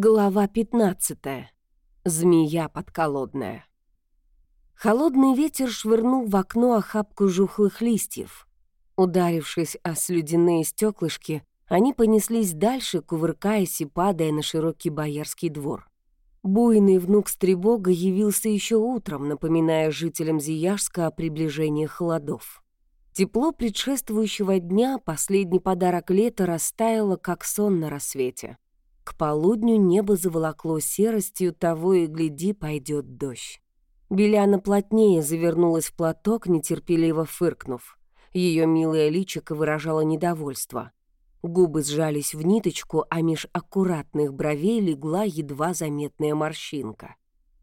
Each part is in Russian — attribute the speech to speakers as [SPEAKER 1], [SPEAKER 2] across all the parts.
[SPEAKER 1] Глава 15. Змея подколодная. Холодный ветер швырнул в окно охапку жухлых листьев. Ударившись о слюдяные стеклышки, они понеслись дальше, кувыркаясь и падая на широкий боярский двор. Буйный внук Стребога явился еще утром, напоминая жителям Зияжска о приближении холодов. Тепло предшествующего дня, последний подарок лета, растаяло, как сон на рассвете. К полудню небо заволокло серостью, того и гляди, пойдет дождь. Беляна плотнее завернулась в платок, нетерпеливо фыркнув. Ее милое личико выражало недовольство. Губы сжались в ниточку, а меж аккуратных бровей легла едва заметная морщинка.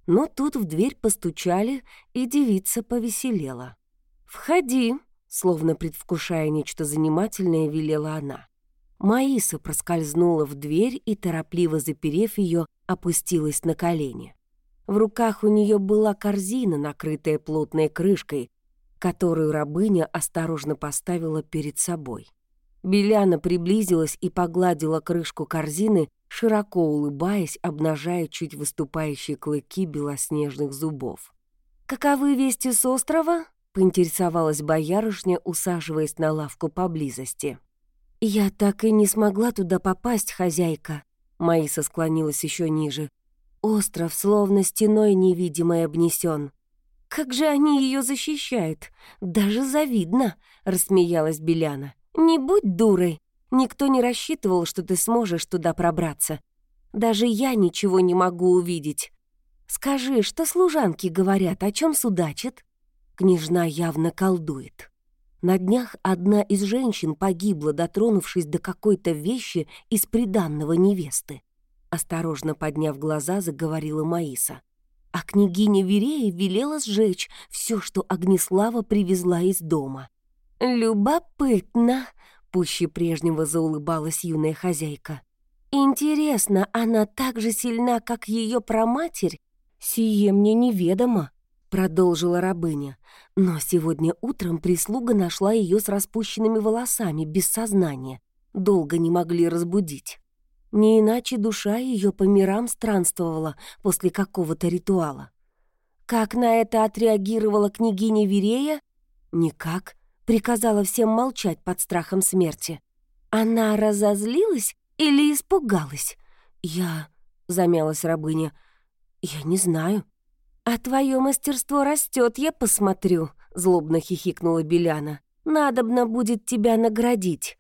[SPEAKER 1] Но тут в дверь постучали, и девица повеселела. «Входи», словно предвкушая нечто занимательное, велела она. Маиса проскользнула в дверь и, торопливо заперев ее, опустилась на колени. В руках у нее была корзина, накрытая плотной крышкой, которую рабыня осторожно поставила перед собой. Беляна приблизилась и погладила крышку корзины, широко улыбаясь, обнажая чуть выступающие клыки белоснежных зубов. «Каковы вести с острова?» — поинтересовалась боярышня, усаживаясь на лавку поблизости. «Я так и не смогла туда попасть, хозяйка». Маиса склонилась еще ниже. Остров словно стеной невидимой обнесен. «Как же они ее защищают? Даже завидно!» — рассмеялась Беляна. «Не будь дурой. Никто не рассчитывал, что ты сможешь туда пробраться. Даже я ничего не могу увидеть. Скажи, что служанки говорят, о чем судачат?» Княжна явно колдует. На днях одна из женщин погибла, дотронувшись до какой-то вещи из приданного невесты. Осторожно подняв глаза, заговорила Маиса. А княгиня Верея велела сжечь все, что Огнеслава привезла из дома. «Любопытно!» — пуще прежнего заулыбалась юная хозяйка. «Интересно, она так же сильна, как ее проматерь? Сие мне неведомо», — продолжила рабыня. Но сегодня утром прислуга нашла ее с распущенными волосами, без сознания. Долго не могли разбудить. Не иначе душа ее по мирам странствовала после какого-то ритуала. Как на это отреагировала княгиня Верея? Никак. Приказала всем молчать под страхом смерти. Она разозлилась или испугалась? Я... Замялась рабыня. Я не знаю. «А твое мастерство растет, я посмотрю», — злобно хихикнула Беляна. «Надобно будет тебя наградить».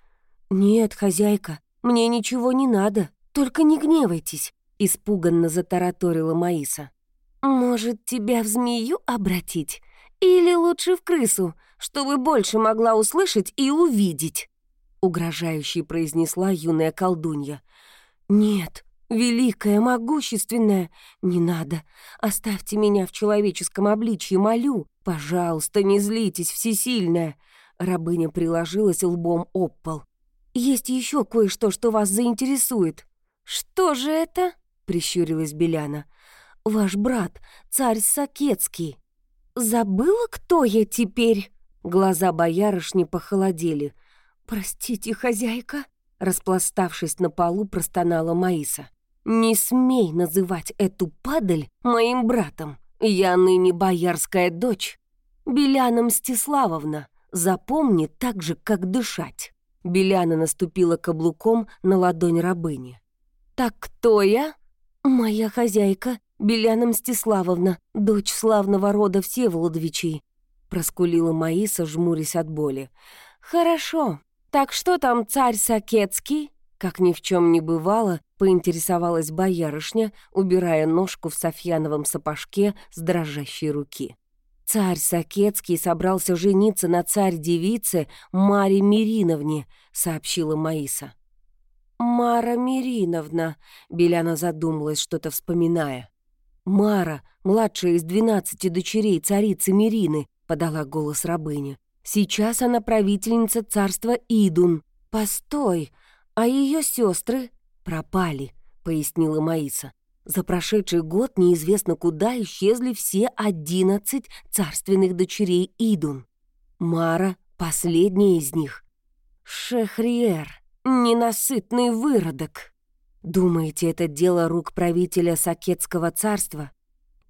[SPEAKER 1] «Нет, хозяйка, мне ничего не надо, только не гневайтесь», — испуганно затараторила Маиса. «Может, тебя в змею обратить? Или лучше в крысу, чтобы больше могла услышать и увидеть?» Угрожающе произнесла юная колдунья. «Нет, Великая, могущественная, не надо. Оставьте меня в человеческом обличье, молю. Пожалуйста, не злитесь, всесильная. Рабыня приложилась лбом об пол. Есть еще кое-что, что вас заинтересует. Что же это? Прищурилась Беляна. Ваш брат, царь Сакетский. Забыла, кто я теперь? Глаза боярышни похолодели. «Простите, хозяйка», — распластавшись на полу, простонала Маиса. «Не смей называть эту падаль моим братом. Я ныне боярская дочь. Беляна Мстиславовна, запомни так же, как дышать». Беляна наступила каблуком на ладонь рабыни. «Так кто я?» «Моя хозяйка, Беляна Мстиславовна, дочь славного рода Всеволодовичей», проскулила Маиса, жмурясь от боли. «Хорошо. Так что там царь Сакетский?» Как ни в чем не бывало, поинтересовалась боярышня, убирая ножку в софьяновом сапожке с дрожащей руки. «Царь Сакетский собрался жениться на царь-девице Маре Мириновне», — сообщила Маиса. «Мара Мириновна», — Беляна задумалась, что-то вспоминая. «Мара, младшая из двенадцати дочерей царицы Мирины», — подала голос рабыня. «Сейчас она правительница царства Идун. Постой, а ее сестры пропали», — пояснила Маиса. «За прошедший год неизвестно куда исчезли все одиннадцать царственных дочерей Идун. Мара — последняя из них. Шехриер, ненасытный выродок». Думаете, это дело рук правителя Сакетского царства?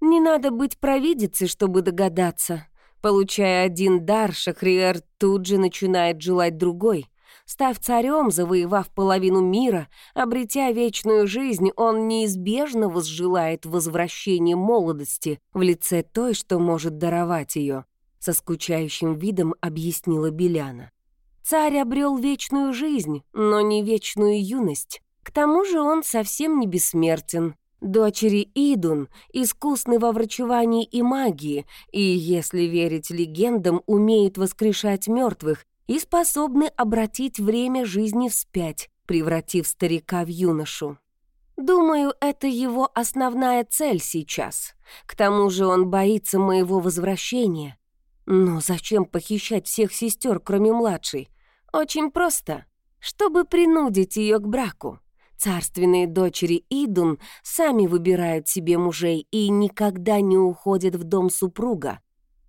[SPEAKER 1] Не надо быть провидицей, чтобы догадаться. Получая один дар, Шахриэр тут же начинает желать другой. Став царем, завоевав половину мира, обретя вечную жизнь, он неизбежно возжелает возвращения молодости в лице той, что может даровать ее. Со скучающим видом объяснила Беляна. Царь обрел вечную жизнь, но не вечную юность. К тому же он совсем не бессмертен. Дочери Идун искусны во врачевании и магии, и, если верить легендам, умеют воскрешать мертвых и способны обратить время жизни вспять, превратив старика в юношу. Думаю, это его основная цель сейчас. К тому же он боится моего возвращения. Но зачем похищать всех сестер, кроме младшей? Очень просто. Чтобы принудить ее к браку. Царственные дочери Идун сами выбирают себе мужей и никогда не уходят в дом супруга.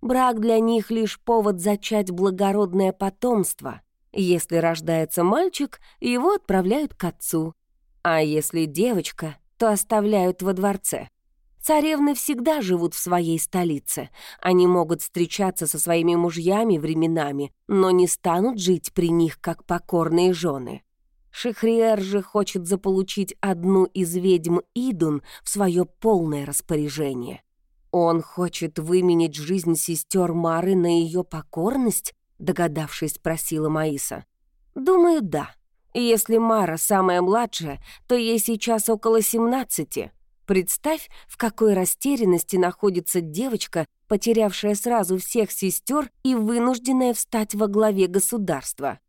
[SPEAKER 1] Брак для них лишь повод зачать благородное потомство. Если рождается мальчик, его отправляют к отцу. А если девочка, то оставляют во дворце. Царевны всегда живут в своей столице. Они могут встречаться со своими мужьями временами, но не станут жить при них, как покорные жены. Шихриер же хочет заполучить одну из ведьм Идун в свое полное распоряжение. Он хочет выменить жизнь сестер Мары на ее покорность, догадавшись, спросила Маиса. Думаю, да. Если Мара самая младшая, то ей сейчас около 17. Представь, в какой растерянности находится девочка, потерявшая сразу всех сестер и вынужденная встать во главе государства.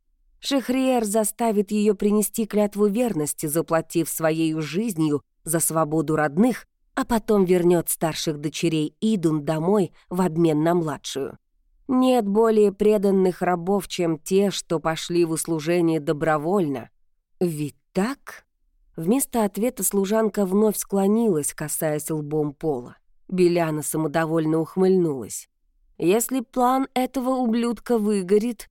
[SPEAKER 1] Шехриер заставит ее принести клятву верности, заплатив своей жизнью за свободу родных, а потом вернет старших дочерей Идун домой в обмен на младшую. Нет более преданных рабов, чем те, что пошли в услужение добровольно. Ведь так? Вместо ответа служанка вновь склонилась, касаясь лбом пола. Беляна самодовольно ухмыльнулась. Если план этого ублюдка выгорит,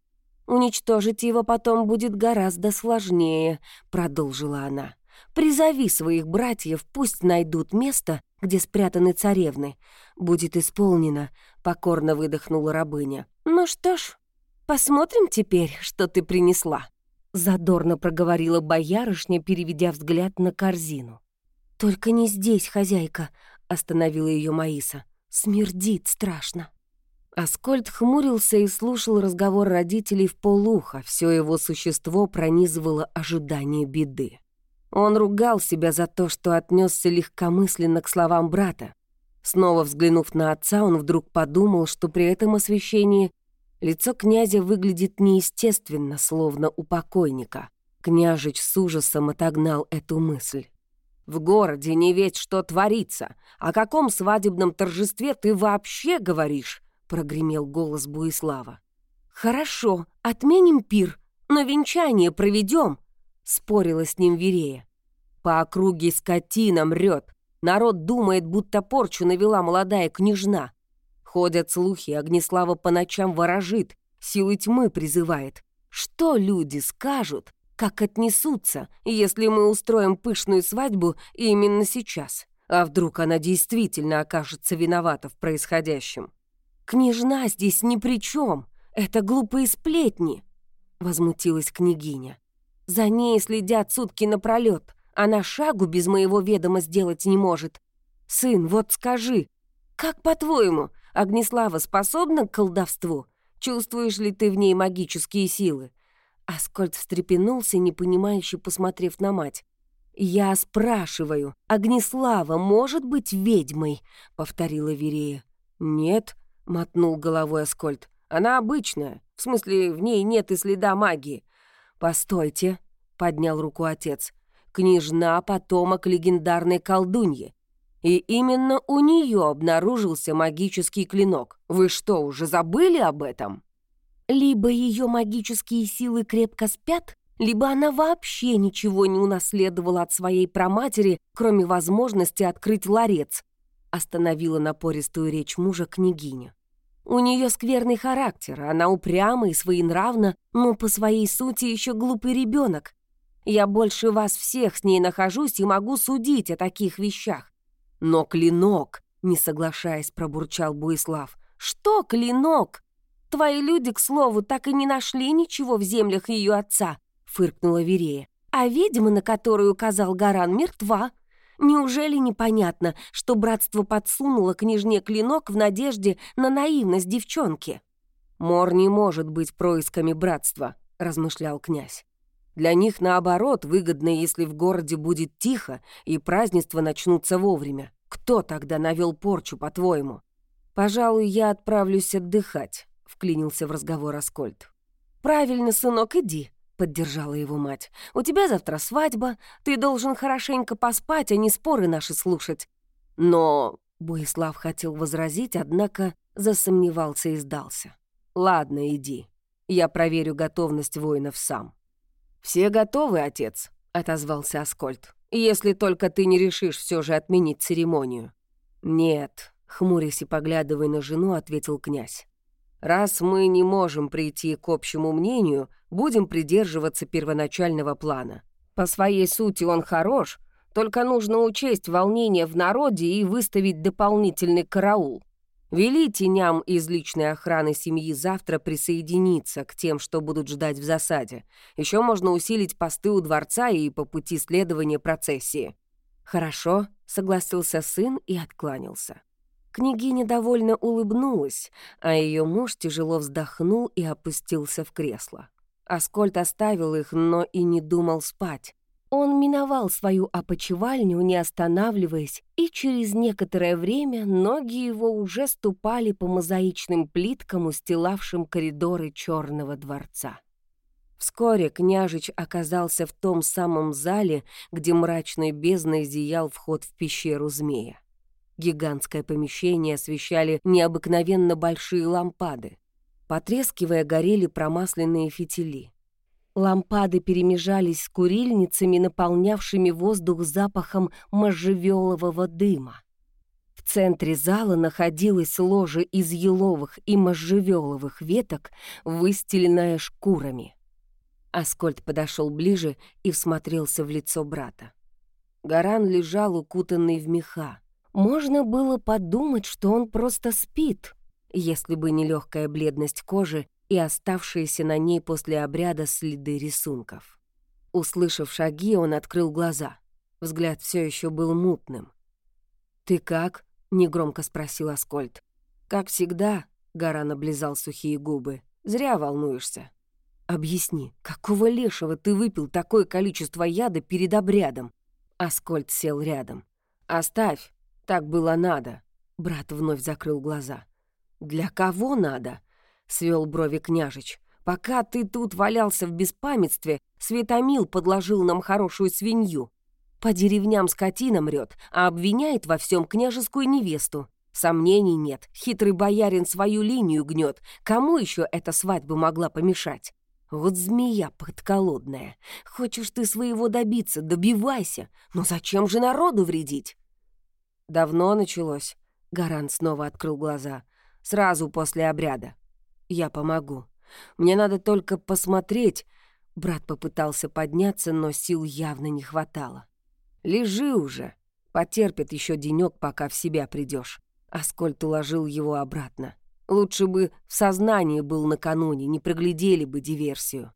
[SPEAKER 1] Уничтожить его потом будет гораздо сложнее», — продолжила она. «Призови своих братьев, пусть найдут место, где спрятаны царевны. Будет исполнено», — покорно выдохнула рабыня. «Ну что ж, посмотрим теперь, что ты принесла», — задорно проговорила боярышня, переведя взгляд на корзину. «Только не здесь, хозяйка», — остановила ее Маиса. «Смердит страшно». Аскольд хмурился и слушал разговор родителей в полуха, все его существо пронизывало ожидание беды. Он ругал себя за то, что отнесся легкомысленно к словам брата. Снова взглянув на отца, он вдруг подумал, что при этом освещении лицо князя выглядит неестественно, словно у покойника. Княжич с ужасом отогнал эту мысль. «В городе не ведь что творится. О каком свадебном торжестве ты вообще говоришь?» — прогремел голос Буислава. «Хорошо, отменим пир, но венчание проведем», — спорила с ним Верея. «По округе скотина мрет. Народ думает, будто порчу навела молодая княжна. Ходят слухи, Огнеслава по ночам ворожит, силы тьмы призывает. Что люди скажут, как отнесутся, если мы устроим пышную свадьбу именно сейчас? А вдруг она действительно окажется виновата в происходящем?» «Княжна здесь ни при чем. Это глупые сплетни», — возмутилась княгиня. «За ней следят сутки напролет. Она шагу без моего ведома сделать не может. Сын, вот скажи, как по-твоему, Огнеслава способна к колдовству? Чувствуешь ли ты в ней магические силы?» Аскольд встрепенулся, непонимающе посмотрев на мать. «Я спрашиваю, Огнеслава может быть ведьмой?» — повторила Верея. «Нет», — мотнул головой Аскольд. «Она обычная. В смысле, в ней нет и следа магии». «Постойте», — поднял руку отец. «Княжна — потомок легендарной колдуньи. И именно у нее обнаружился магический клинок. Вы что, уже забыли об этом?» «Либо ее магические силы крепко спят, либо она вообще ничего не унаследовала от своей праматери, кроме возможности открыть ларец», остановила напористую речь мужа княгиня. У нее скверный характер, она упряма и своенравна, но по своей сути еще глупый ребенок. Я больше вас всех с ней нахожусь и могу судить о таких вещах. Но клинок, не соглашаясь, пробурчал Буислав. Что клинок? Твои люди, к слову, так и не нашли ничего в землях ее отца, фыркнула Верея. А ведьма, на которую указал Гаран, мертва. Неужели непонятно, что братство подсунуло княжне клинок в надежде на наивность девчонки? «Мор не может быть происками братства», — размышлял князь. «Для них, наоборот, выгодно, если в городе будет тихо и празднества начнутся вовремя. Кто тогда навел порчу, по-твоему?» «Пожалуй, я отправлюсь отдыхать», — вклинился в разговор Аскольд. «Правильно, сынок, иди», — поддержала его мать. «У тебя завтра свадьба, ты должен хорошенько поспать, а не споры наши слушать». Но Боислав хотел возразить, однако засомневался и сдался. «Ладно, иди. Я проверю готовность воинов сам». «Все готовы, отец?» — отозвался Аскольд. «Если только ты не решишь все же отменить церемонию». «Нет», — хмурясь и поглядывая на жену, ответил князь. «Раз мы не можем прийти к общему мнению, будем придерживаться первоначального плана. По своей сути он хорош, только нужно учесть волнение в народе и выставить дополнительный караул. Вели теням из личной охраны семьи завтра присоединиться к тем, что будут ждать в засаде. Еще можно усилить посты у дворца и по пути следования процессии. «Хорошо», — согласился сын и откланялся. Княгиня довольно улыбнулась, а ее муж тяжело вздохнул и опустился в кресло. Аскольд оставил их, но и не думал спать. Он миновал свою опочивальню, не останавливаясь, и через некоторое время ноги его уже ступали по мозаичным плиткам, устилавшим коридоры черного дворца. Вскоре княжич оказался в том самом зале, где мрачной бездной зиял вход в пещеру змея. Гигантское помещение освещали необыкновенно большие лампады. Потрескивая, горели промасленные фитили. Лампады перемежались с курильницами, наполнявшими воздух запахом можжевелового дыма. В центре зала находилось ложе из еловых и можжевеловых веток, выстеленное шкурами. Аскольд подошел ближе и всмотрелся в лицо брата. Гаран лежал укутанный в меха. Можно было подумать, что он просто спит, если бы не легкая бледность кожи и оставшиеся на ней после обряда следы рисунков. Услышав шаги, он открыл глаза. Взгляд все еще был мутным. «Ты как?» — негромко спросил Аскольд. «Как всегда», — Гаран облизал сухие губы. «Зря волнуешься». «Объясни, какого лешего ты выпил такое количество яда перед обрядом?» Аскольд сел рядом. «Оставь, так было надо». Брат вновь закрыл глаза. «Для кого надо?» — свел брови княжич. «Пока ты тут валялся в беспамятстве, Светомил подложил нам хорошую свинью. По деревням скотина мрет, а обвиняет во всем княжескую невесту. Сомнений нет, хитрый боярин свою линию гнет. Кому еще эта свадьба могла помешать? Вот змея подколодная. Хочешь ты своего добиться, добивайся. Но зачем же народу вредить?» «Давно началось?» Гарант снова открыл глаза. «Сразу после обряда. Я помогу. Мне надо только посмотреть. Брат попытался подняться, но сил явно не хватало. Лежи уже. Потерпит еще денек, пока в себя придешь. Аскольд уложил его обратно. Лучше бы в сознании был накануне, не проглядели бы диверсию.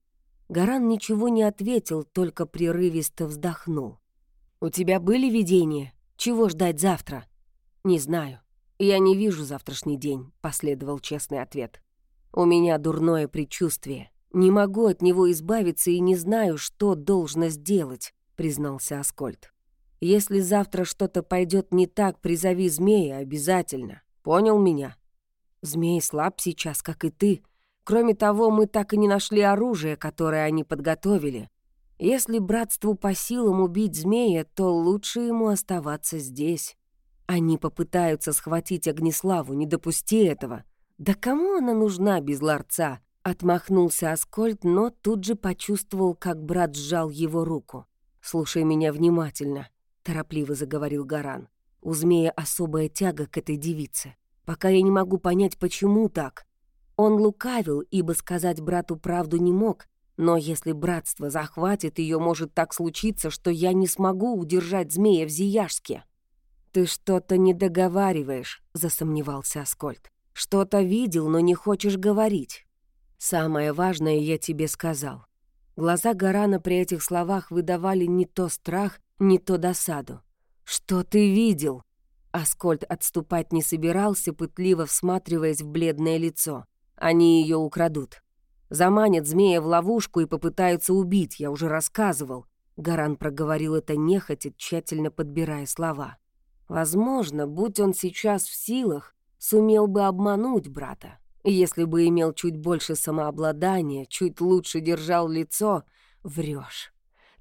[SPEAKER 1] Гаран ничего не ответил, только прерывисто вздохнул. «У тебя были видения? Чего ждать завтра?» «Не знаю. Я не вижу завтрашний день», — последовал честный ответ. У меня дурное предчувствие. Не могу от него избавиться и не знаю, что должно сделать, признался Аскольд. Если завтра что-то пойдет не так, призови змея обязательно. Понял меня? Змей слаб сейчас, как и ты. Кроме того, мы так и не нашли оружие, которое они подготовили. Если братству по силам убить змея, то лучше ему оставаться здесь. Они попытаются схватить Огнеславу, не допусти этого. «Да кому она нужна без ларца?» Отмахнулся Аскольд, но тут же почувствовал, как брат сжал его руку. «Слушай меня внимательно», — торопливо заговорил Гаран. «У змея особая тяга к этой девице. Пока я не могу понять, почему так. Он лукавил, ибо сказать брату правду не мог, Но если братство захватит ее, может так случиться, что я не смогу удержать змея в Зияшске». «Ты что-то не договариваешь», — засомневался Аскольд. «Что-то видел, но не хочешь говорить. Самое важное я тебе сказал. Глаза Гарана при этих словах выдавали не то страх, не то досаду. «Что ты видел?» Аскольд отступать не собирался, пытливо всматриваясь в бледное лицо. «Они ее украдут. Заманят змея в ловушку и попытаются убить, я уже рассказывал». Гаран проговорил это нехотя, тщательно подбирая слова. Возможно, будь он сейчас в силах, сумел бы обмануть брата. Если бы имел чуть больше самообладания, чуть лучше держал лицо, врешь.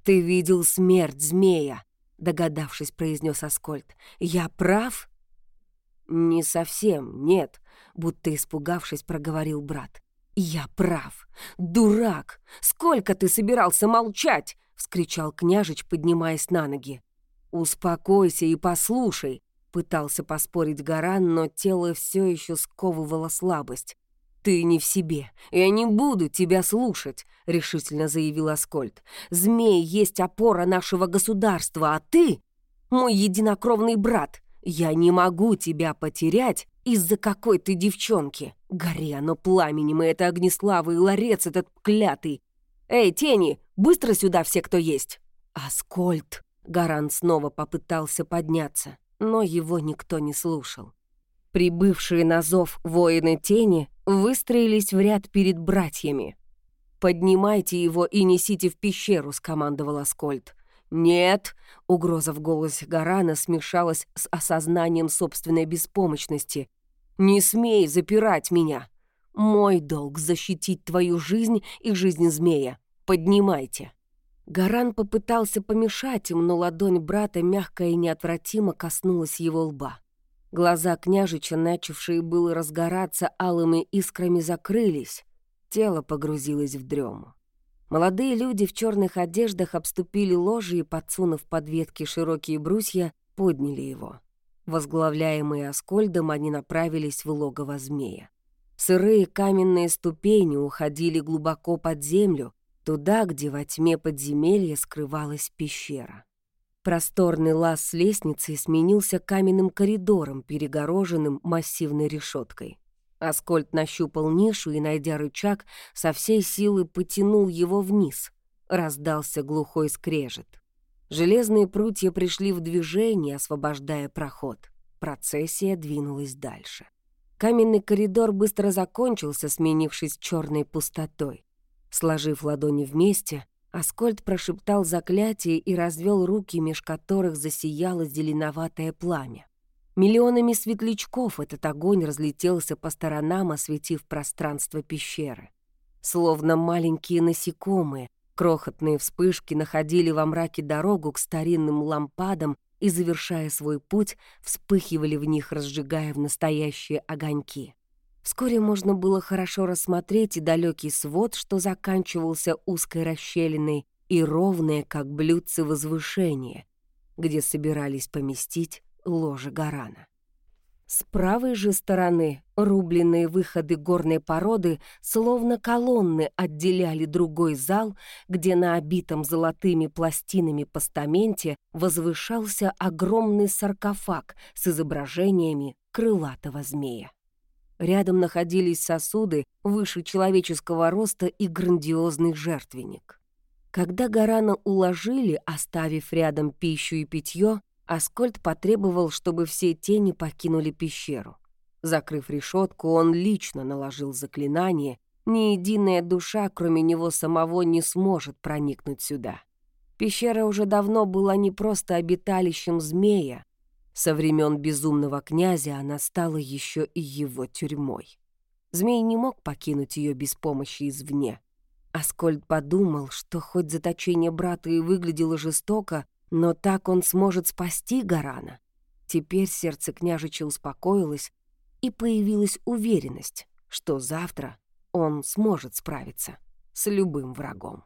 [SPEAKER 1] Ты видел смерть змея, догадавшись, произнес Аскольд. Я прав? Не совсем, нет, будто испугавшись, проговорил брат. Я прав. Дурак! Сколько ты собирался молчать? вскричал княжич, поднимаясь на ноги. Успокойся и послушай, Пытался поспорить Гаран, но тело все еще сковывало слабость. «Ты не в себе. Я не буду тебя слушать», — решительно заявил Аскольд. «Змей есть опора нашего государства, а ты — мой единокровный брат. Я не могу тебя потерять из-за какой ты девчонки. Гори оно пламенем, и это Огнеслава, и ларец этот клятый. Эй, тени, быстро сюда все, кто есть!» «Аскольд!» — Гаран снова попытался подняться но его никто не слушал. Прибывшие на зов воины тени выстроились в ряд перед братьями. «Поднимайте его и несите в пещеру», — скомандовал Аскольд. «Нет!» — угроза в голосе Гарана смешалась с осознанием собственной беспомощности. «Не смей запирать меня! Мой долг — защитить твою жизнь и жизнь змея. Поднимайте!» Гаран попытался помешать им, но ладонь брата мягко и неотвратимо коснулась его лба. Глаза княжича, начавшие было разгораться алыми искрами, закрылись. Тело погрузилось в дрему. Молодые люди в черных одеждах обступили ложе и, подсунув под ветки широкие брусья, подняли его. Возглавляемые Аскольдом, они направились в логово змея. Сырые каменные ступени уходили глубоко под землю, туда, где во тьме подземелья скрывалась пещера. Просторный лаз с лестницей сменился каменным коридором, перегороженным массивной решеткой. Аскольд нащупал нишу и, найдя рычаг, со всей силы потянул его вниз. Раздался глухой скрежет. Железные прутья пришли в движение, освобождая проход. Процессия двинулась дальше. Каменный коридор быстро закончился, сменившись черной пустотой. Сложив ладони вместе, Аскольд прошептал заклятие и развел руки, меж которых засияло зеленоватое пламя. Миллионами светлячков этот огонь разлетелся по сторонам, осветив пространство пещеры. Словно маленькие насекомые, крохотные вспышки находили во мраке дорогу к старинным лампадам и, завершая свой путь, вспыхивали в них, разжигая в настоящие огоньки. Вскоре можно было хорошо рассмотреть и далекий свод, что заканчивался узкой расщелиной, и ровное, как блюдце, возвышение, где собирались поместить ложе Гарана. С правой же стороны рубленные выходы горной породы словно колонны отделяли другой зал, где на обитом золотыми пластинами постаменте возвышался огромный саркофаг с изображениями крылатого змея. Рядом находились сосуды выше человеческого роста и грандиозный жертвенник. Когда Гарана уложили, оставив рядом пищу и питье, Аскольд потребовал, чтобы все тени покинули пещеру. Закрыв решетку, он лично наложил заклинание, ни единая душа, кроме него самого, не сможет проникнуть сюда. Пещера уже давно была не просто обиталищем змея, со времен безумного князя она стала еще и его тюрьмой. Змей не мог покинуть ее без помощи извне. Аскольд подумал, что хоть заточение брата и выглядело жестоко, но так он сможет спасти Гарана. Теперь сердце княжича успокоилось, и появилась уверенность, что завтра он сможет справиться с любым врагом.